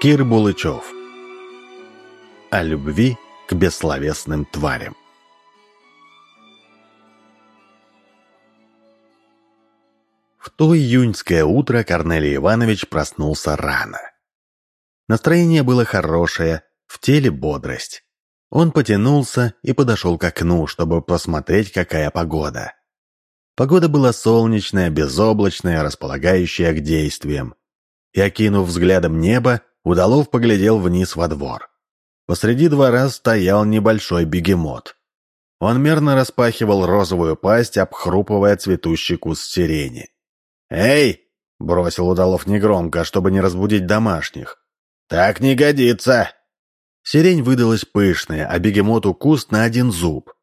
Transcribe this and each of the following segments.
Кир Булычев. О любви к бессловесным тварям. В то июньское утро Корнелий Иванович проснулся рано. Настроение было хорошее, в теле бодрость. Он потянулся и подошел к окну, чтобы посмотреть, какая погода. Погода была солнечная, безоблачная, располагающая к действиям. И, окинув взглядом небо, Удалов поглядел вниз во двор. Посреди двора стоял небольшой бегемот. Он мерно распахивал розовую пасть, обхрупывая цветущий куст сирени. «Эй!» — бросил Удалов негромко, чтобы не разбудить домашних. «Так не годится!» Сирень выдалась пышная, а бегемоту куст на один зуб.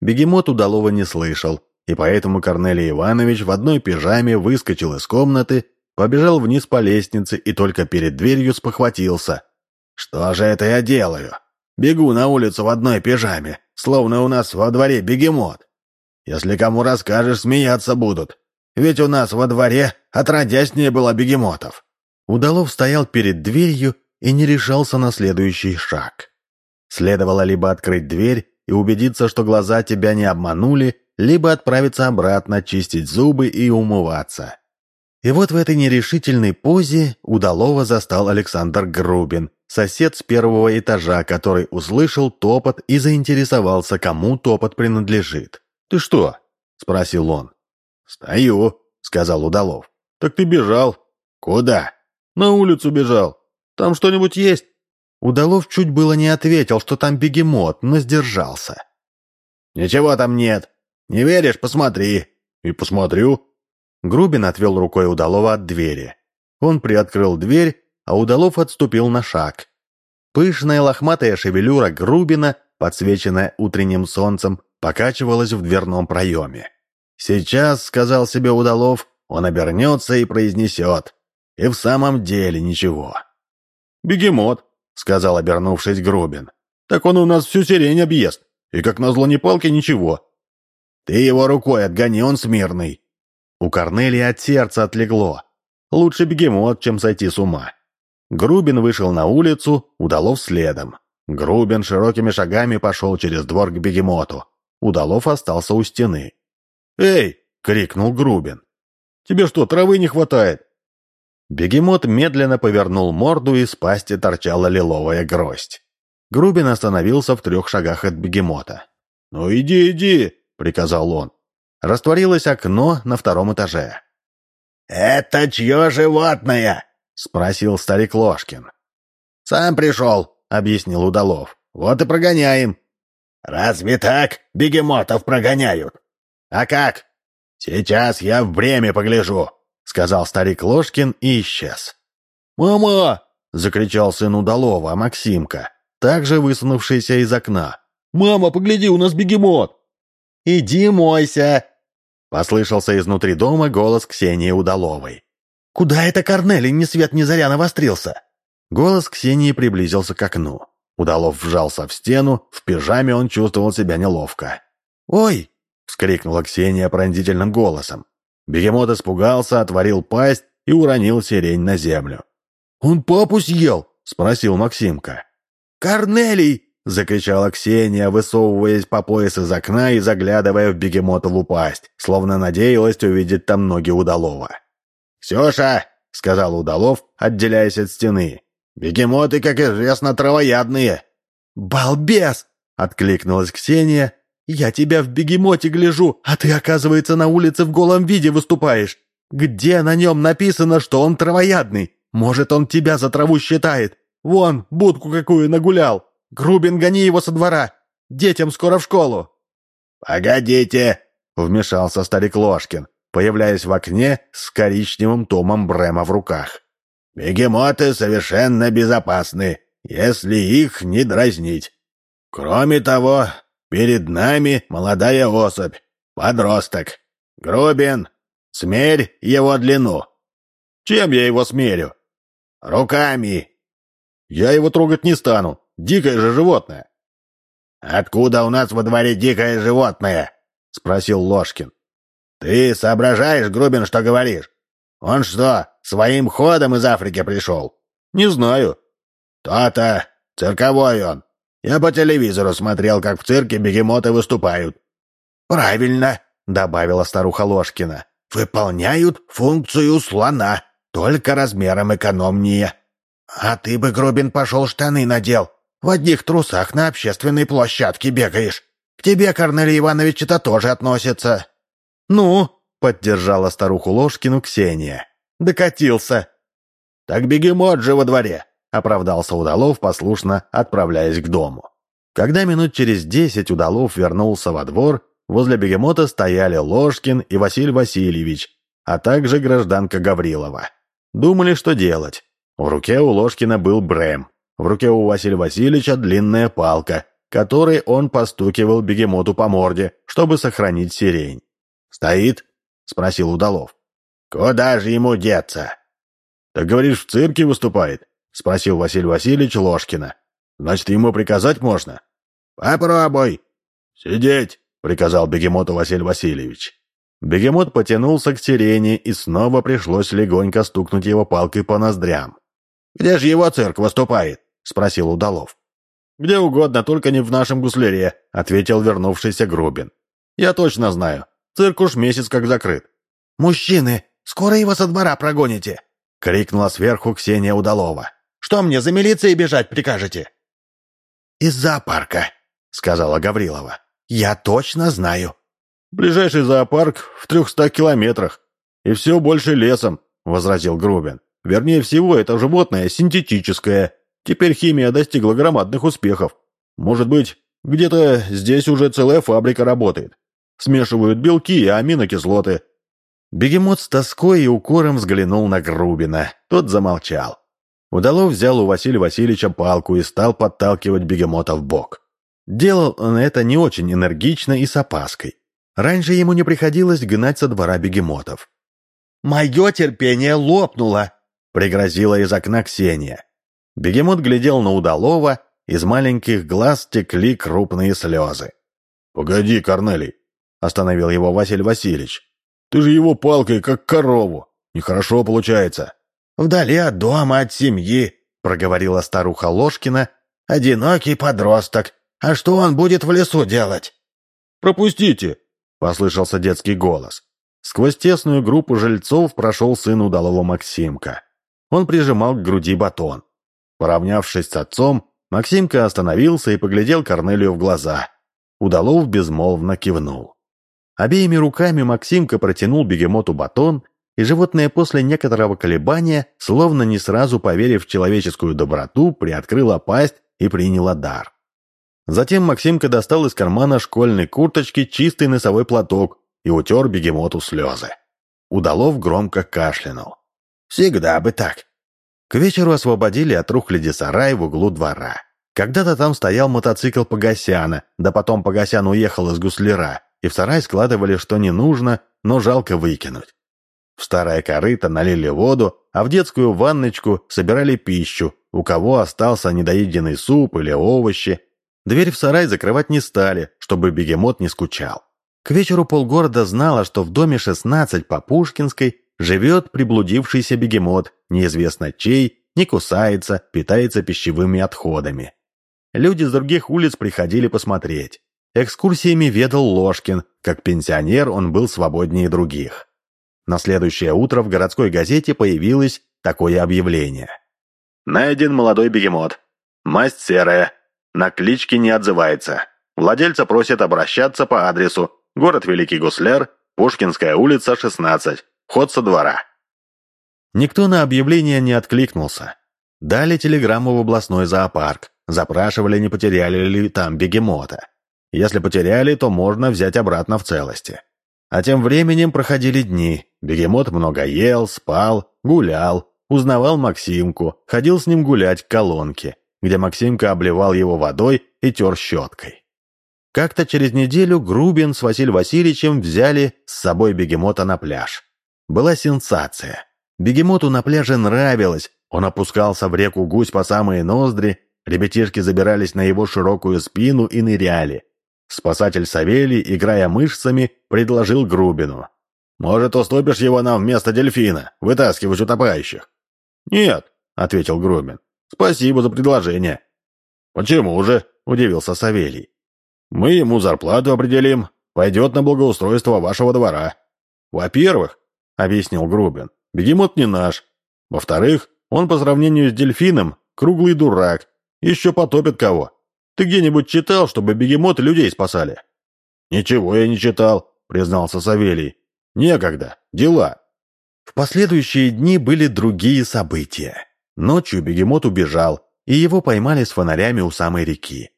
Бегемот Удалова не слышал, и поэтому Корнелий Иванович в одной пижаме выскочил из комнаты Побежал вниз по лестнице и только перед дверью спохватился. «Что же это я делаю? Бегу на улицу в одной пижаме, словно у нас во дворе бегемот. Если кому расскажешь, смеяться будут. Ведь у нас во дворе отродясь не было бегемотов». Удалов стоял перед дверью и не решался на следующий шаг. Следовало либо открыть дверь и убедиться, что глаза тебя не обманули, либо отправиться обратно, чистить зубы и умываться. И вот в этой нерешительной позе удалого застал Александр Грубин, сосед с первого этажа, который услышал топот и заинтересовался, кому топот принадлежит. «Ты что?» — спросил он. «Стою», — сказал Удалов. «Так ты бежал». «Куда?» «На улицу бежал. Там что-нибудь есть?» Удалов чуть было не ответил, что там бегемот, но сдержался. «Ничего там нет. Не веришь? Посмотри». «И посмотрю», Грубин отвел рукой Удалова от двери. Он приоткрыл дверь, а Удалов отступил на шаг. Пышная лохматая шевелюра Грубина, подсвеченная утренним солнцем, покачивалась в дверном проеме. «Сейчас», — сказал себе Удалов, — он обернется и произнесет. И в самом деле ничего. «Бегемот», — сказал, обернувшись Грубин. «Так он у нас всю сирень объест. И как назло ни палки, ничего». «Ты его рукой отгони, он смирный», у Корнелия от сердца отлегло. Лучше бегемот, чем сойти с ума. Грубин вышел на улицу, Удалов следом. Грубин широкими шагами пошел через двор к бегемоту. Удалов остался у стены. «Эй!» — крикнул Грубин. «Тебе что, травы не хватает?» Бегемот медленно повернул морду, и с пасти торчала лиловая гроздь. Грубин остановился в трех шагах от бегемота. «Ну иди, иди!» — приказал он. Растворилось окно на втором этаже. «Это чье животное?» — спросил старик Ложкин. «Сам пришел», — объяснил Удалов. «Вот и прогоняем». «Разве так бегемотов прогоняют?» «А как?» «Сейчас я в бреме погляжу», — сказал старик Ложкин и исчез. «Мама!» — закричал сын Удалова, Максимка, также высунувшийся из окна. «Мама, погляди, у нас бегемот!» «Иди мойся!» Послышался изнутри дома голос Ксении Удаловой. «Куда это Корнелий ни свет ни заря навострился?» Голос Ксении приблизился к окну. Удалов вжался в стену, в пижаме он чувствовал себя неловко. «Ой!» — вскрикнула Ксения пронзительным голосом. Бегемот испугался, отворил пасть и уронил сирень на землю. «Он папу съел?» — спросил Максимка. «Корнелий!» — закричала Ксения, высовываясь по пояс из окна и заглядывая в бегемотову пасть, словно надеялась увидеть там ноги Удалова. «Ксюша!» — сказал Удалов, отделяясь от стены. «Бегемоты, как известно, травоядные!» «Балбес!» — откликнулась Ксения. «Я тебя в бегемоте гляжу, а ты, оказывается, на улице в голом виде выступаешь. Где на нем написано, что он травоядный? Может, он тебя за траву считает? Вон, будку какую нагулял!» «Грубин, гони его со двора! Детям скоро в школу!» «Погодите!» — вмешался старик Ложкин, появляясь в окне с коричневым томом Брема в руках. «Бегемоты совершенно безопасны, если их не дразнить. Кроме того, перед нами молодая особь, подросток. Грубин, смерь его длину». «Чем я его смерю?» «Руками». «Я его трогать не стану. Дикое же животное!» «Откуда у нас во дворе дикое животное?» — спросил Ложкин. «Ты соображаешь, Грубин, что говоришь? Он что, своим ходом из Африки пришел?» «Не знаю. «То-то! Цирковой он! Я по телевизору смотрел, как в цирке бегемоты выступают». «Правильно!» — добавила старуха Ложкина. «Выполняют функцию слона, только размером экономнее. А ты бы, Грубин, пошел штаны надел. В одних трусах на общественной площадке бегаешь. К тебе, Корнелий Иванович, это тоже относится». «Ну?» — поддержала старуху Ложкину Ксения. «Докатился». «Так бегемот же во дворе», — оправдался Удалов, послушно отправляясь к дому. Когда минут через десять Удалов вернулся во двор, возле бегемота стояли Ложкин и Василий Васильевич, а также гражданка Гаврилова. Думали, что делать. В руке у Ложкина был Брэм, в руке у Василия Васильевича длинная палка, которой он постукивал бегемоту по морде, чтобы сохранить сирень. «Стоит?» — спросил Удалов. «Куда же ему деться?» «Так говоришь, в цирке выступает?» — спросил Василий Васильевич Ложкина. «Значит, ему приказать можно?» «Попробуй!» «Сидеть!» — приказал бегемоту Василий Васильевич. Бегемот потянулся к сирене, и снова пришлось легонько стукнуть его палкой по ноздрям. «Где же его цирк выступает?» — спросил Удалов. «Где угодно, только не в нашем гусляре», — ответил вернувшийся Грубин. «Я точно знаю. Цирк уж месяц как закрыт». «Мужчины, скоро его со двора прогоните!» — крикнула сверху Ксения Удалова. «Что мне, за милицией бежать прикажете?» «Из зоопарка», — сказала Гаврилова. «Я точно знаю». «Ближайший зоопарк в трехстах километрах, и все больше лесом», — возразил Грубин. «Вернее всего, это животное синтетическое. Теперь химия достигла громадных успехов. Может быть, где-то здесь уже целая фабрика работает. Смешивают белки и аминокислоты. Бегемот с тоской и укором взглянул на Грубина. Тот замолчал. Удалов взял у Василия Васильевича палку и стал подталкивать бегемота в бок. Делал он это не очень энергично и с опаской. Раньше ему не приходилось гнать со двора бегемотов. «Мое терпение лопнуло!» — пригрозила из окна Ксения. Бегемот глядел на Удалова, из маленьких глаз текли крупные слезы. «Погоди, Корнелий!» — остановил его Василий Васильевич. «Ты же его палкой, как корову! Нехорошо получается!» «Вдали от дома, от семьи!» — проговорила старуха Ложкина. «Одинокий подросток. А что он будет в лесу делать?» «Пропустите!» — послышался детский голос. Сквозь тесную группу жильцов прошел сын удалого Максимка. Он прижимал к груди батон. Поравнявшись с отцом, Максимка остановился и поглядел Корнелию в глаза. Удалов безмолвно кивнул. Обеими руками Максимка протянул бегемоту батон, и животное после некоторого колебания, словно не сразу поверив в человеческую доброту, приоткрыло пасть и приняло дар. Затем Максимка достал из кармана школьной курточки чистый носовой платок и утер бегемоту слезы. Удалов громко кашлянул. «Всегда бы так. К вечеру освободили от рухляди сарай в углу двора. Когда-то там стоял мотоцикл Погосяна, да потом Погосян уехал из гусляра, и в сарай складывали, что не нужно, но жалко выкинуть. В старое корыто налили воду, а в детскую ванночку собирали пищу, у кого остался недоеденный суп или овощи. Дверь в сарай закрывать не стали, чтобы бегемот не скучал. К вечеру полгорода знало, что в доме 16 по Пушкинской Живет приблудившийся бегемот, неизвестно чей, не кусается, питается пищевыми отходами. Люди с других улиц приходили посмотреть. Экскурсиями ведал Ложкин, как пенсионер он был свободнее других. На следующее утро в городской газете появилось такое объявление. Найден молодой бегемот. Масть серая. На кличке не отзывается. Владельца просят обращаться по адресу город Великий Гусляр, Пушкинская улица, 16. Ход со двора». Никто на объявление не откликнулся. Дали телеграмму в областной зоопарк. Запрашивали, не потеряли ли там бегемота. Если потеряли, то можно взять обратно в целости. А тем временем проходили дни. Бегемот много ел, спал, гулял, узнавал Максимку, ходил с ним гулять к колонке, где Максимка обливал его водой и тер щеткой. Как-то через неделю Грубин с Василием Васильевичем взяли с собой бегемота на пляж была сенсация. Бегемоту на пляже нравилось, он опускался в реку гусь по самые ноздри, ребятишки забирались на его широкую спину и ныряли. Спасатель Савелий, играя мышцами, предложил Грубину. «Может, уступишь его нам вместо дельфина, вытаскивать утопающих?» «Нет», — ответил Грубин. Спасибо за предложение». «Почему же?» — удивился Савелий. «Мы ему зарплату определим. Пойдет на благоустройство вашего двора». «Во-первых, — объяснил Грубин, — бегемот не наш. Во-вторых, он по сравнению с дельфином круглый дурак. Еще потопит кого. Ты где-нибудь читал, чтобы бегемоты людей спасали?» «Ничего я не читал», — признался Савелий. «Некогда. Дела». В последующие дни были другие события. Ночью бегемот убежал, и его поймали с фонарями у самой реки.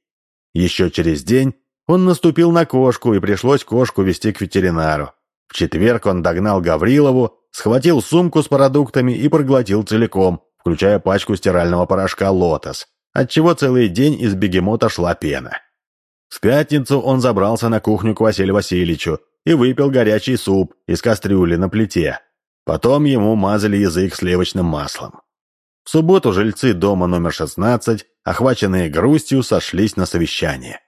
Еще через день он наступил на кошку, и пришлось кошку вести к ветеринару. В четверг он догнал Гаврилову, схватил сумку с продуктами и проглотил целиком, включая пачку стирального порошка «Лотос», отчего целый день из бегемота шла пена. В пятницу он забрался на кухню к Василию Васильевичу и выпил горячий суп из кастрюли на плите. Потом ему мазали язык сливочным маслом. В субботу жильцы дома номер 16, охваченные грустью, сошлись на совещание.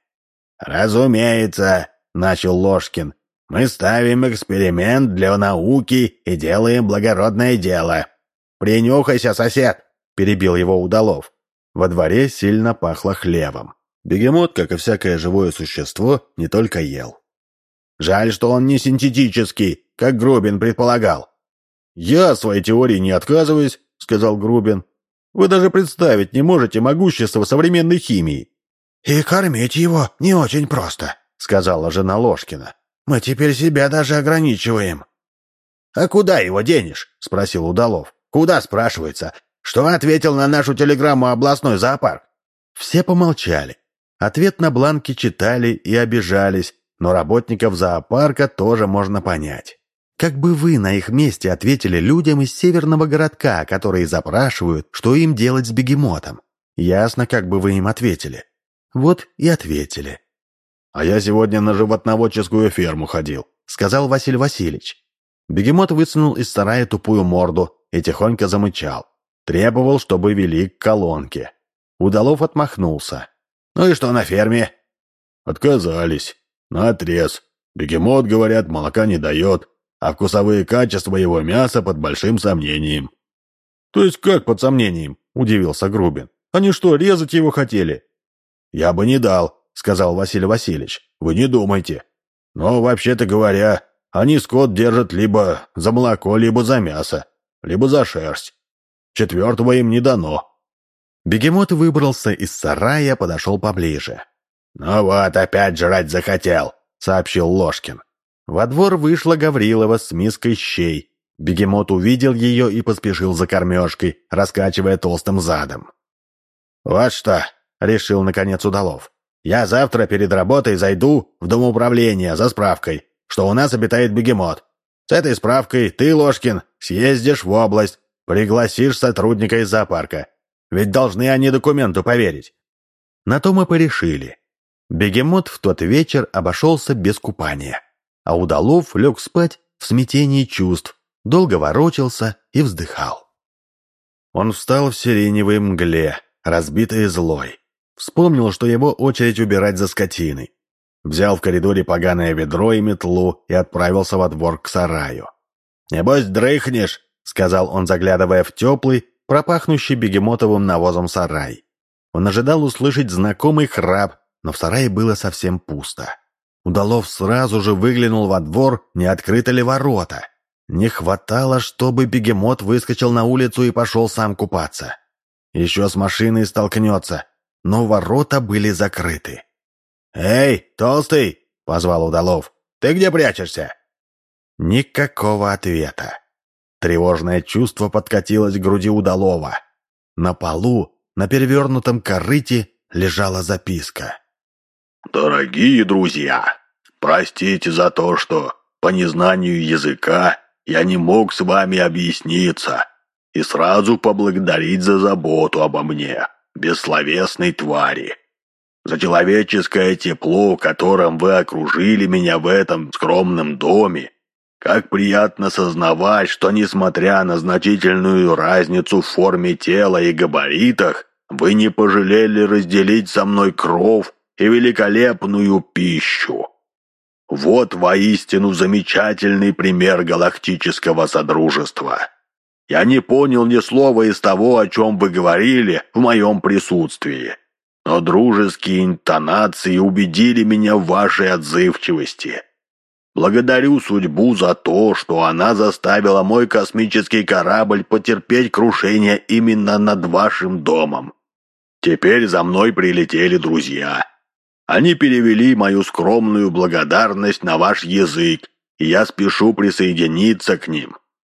«Разумеется», — начал Ложкин, — «мы ставим эксперимент для науки и делаем благородное дело». «Принюхайся, сосед», — перебил его Удалов. Во дворе сильно пахло хлебом. Бегемот, как и всякое живое существо, не только ел. «Жаль, что он не синтетический, как Грубин предполагал». «Я своей теории не отказываюсь», — сказал Грубин. «Вы даже представить не можете могущество современной химии». «И кормить его не очень просто», — сказала жена Ложкина. «Мы теперь себя даже ограничиваем». «А куда его денешь?» — спросил Удалов. «Куда, спрашивается? Что ответил на нашу телеграмму областной зоопарк?» Все помолчали. Ответ на бланке читали и обижались, но работников зоопарка тоже можно понять. Как бы вы на их месте ответили людям из северного городка, которые запрашивают, что им делать с бегемотом? Ясно, как бы вы им ответили. Вот и ответили. «А я сегодня на животноводческую ферму ходил», — сказал Василий Васильевич. Бегемот высунул из сарая тупую морду и тихонько замычал. Требовал, чтобы вели к колонке. Удалов отмахнулся. «Ну и что на ферме?» «Отказались. Наотрез. Бегемот, говорят, молока не дает а вкусовые качества его мяса под большим сомнением». «То есть как под сомнением?» – удивился Грубин. «Они что, резать его хотели?» «Я бы не дал», – сказал Василий Васильевич. «Вы не думайте. Но, вообще-то говоря, они скот держат либо за молоко, либо за мясо, либо за шерсть. Четвертого им не дано». Бегемот выбрался из сарая, подошел поближе. «Ну вот, опять жрать захотел», — сообщил Ложкин. Во двор вышла Гаврилова с миской щей. Бегемот увидел ее и поспешил за кормежкой, раскачивая толстым задом. «Вот что», — решил наконец Удалов. «Я завтра перед работой зайду в дом управления за справкой, что у нас обитает бегемот. С этой справкой ты, Ложкин, съездишь в область, пригласишь сотрудника из зоопарка. Ведь должны они документу поверить». На то мы порешили. Бегемот в тот вечер обошелся без купания а Удалов лег спать в смятении чувств, долго ворочался и вздыхал. Он встал в сиреневой мгле, разбитый и злой. Вспомнил, что его очередь убирать за скотиной. Взял в коридоре поганое ведро и метлу и отправился во двор к сараю. «Небось, дрыхнешь», — сказал он, заглядывая в теплый, пропахнущий бегемотовым навозом сарай. Он ожидал услышать знакомый храп, но в сарае было совсем пусто. Удалов сразу же выглянул во двор, не открыты ли ворота. Не хватало, чтобы бегемот выскочил на улицу и пошел сам купаться. Еще с машиной столкнется, но ворота были закрыты. «Эй, толстый!» — позвал Удалов. «Ты где прячешься?» Никакого ответа. Тревожное чувство подкатилось к груди Удалова. На полу, на перевернутом корыте, лежала записка. «Дорогие друзья, простите за то, что по незнанию языка я не мог с вами объясниться и сразу поблагодарить за заботу обо мне, бессловесной твари. За человеческое тепло, которым вы окружили меня в этом скромном доме. Как приятно сознавать, что, несмотря на значительную разницу в форме тела и габаритах, вы не пожалели разделить со мной кров и великолепную пищу. Вот воистину замечательный пример галактического содружества. Я не понял ни слова из того, о чем вы говорили в моем присутствии. Но дружеские интонации убедили меня в вашей отзывчивости. Благодарю судьбу за то, что она заставила мой космический корабль потерпеть крушение именно над вашим домом. Теперь за мной прилетели друзья. Они перевели мою скромную благодарность на ваш язык, и я спешу присоединиться к ним.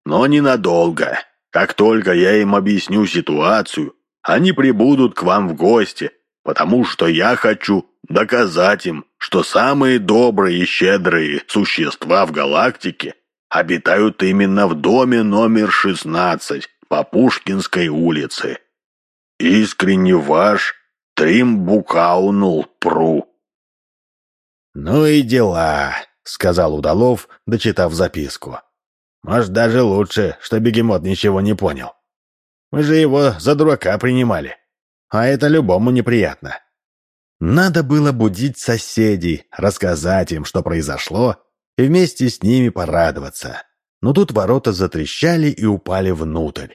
Но ненадолго. Как только я им объясню ситуацию, они прибудут к вам в гости, потому что я хочу доказать им, что самые добрые и щедрые существа в галактике обитают именно в доме номер 16 по Пушкинской улице. Искренне ваш Трим Букаунул Пру. «Ну и дела», — сказал Удалов, дочитав записку. «Может, даже лучше, что бегемот ничего не понял. Мы же его за дурака принимали, а это любому неприятно». Надо было будить соседей, рассказать им, что произошло, и вместе с ними порадоваться. Но тут ворота затрещали и упали внутрь.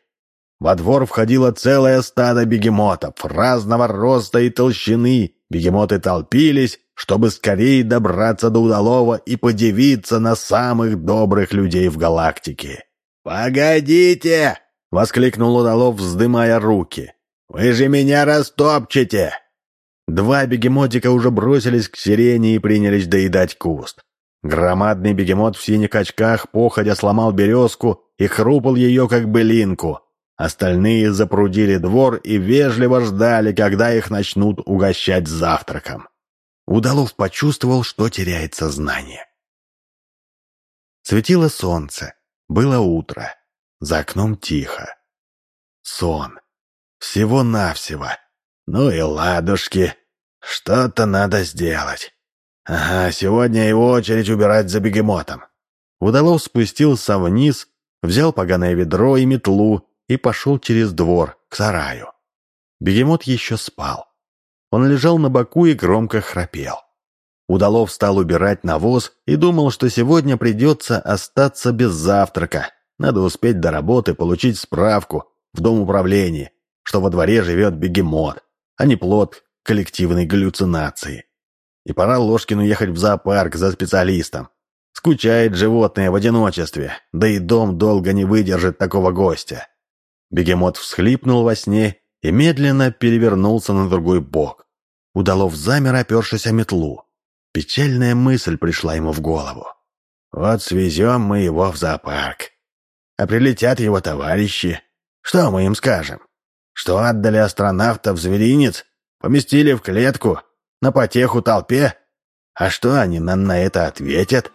Во двор входило целое стадо бегемотов разного роста и толщины. Бегемоты толпились, чтобы скорее добраться до удалова и подивиться на самых добрых людей в галактике. «Погодите!» — воскликнул удалов, вздымая руки. «Вы же меня растопчете!» Два бегемотика уже бросились к сирене и принялись доедать куст. Громадный бегемот в синих очках походя сломал березку и хрупал ее, как былинку. Остальные запрудили двор и вежливо ждали, когда их начнут угощать завтраком. Удалов почувствовал, что теряет сознание. Светило солнце. Было утро. За окном тихо. Сон. Всего-навсего. Ну и ладушки. Что-то надо сделать. Ага, сегодня его очередь убирать за бегемотом. Удалов спустился вниз, взял поганое ведро и метлу и пошел через двор, к сараю. Бегемот еще спал. Он лежал на боку и громко храпел. Удалов стал убирать навоз и думал, что сегодня придется остаться без завтрака. Надо успеть до работы получить справку в дом управления, что во дворе живет бегемот, а не плод коллективной галлюцинации. И пора Ложкину ехать в зоопарк за специалистом. Скучает животное в одиночестве, да и дом долго не выдержит такого гостя. Бегемот всхлипнул во сне и медленно перевернулся на другой бок. Удалов замер, опершись о метлу. Печальная мысль пришла ему в голову. «Вот свезем мы его в зоопарк. А прилетят его товарищи. Что мы им скажем? Что отдали астронавта в зверинец? Поместили в клетку? На потеху толпе? А что они нам на это ответят?»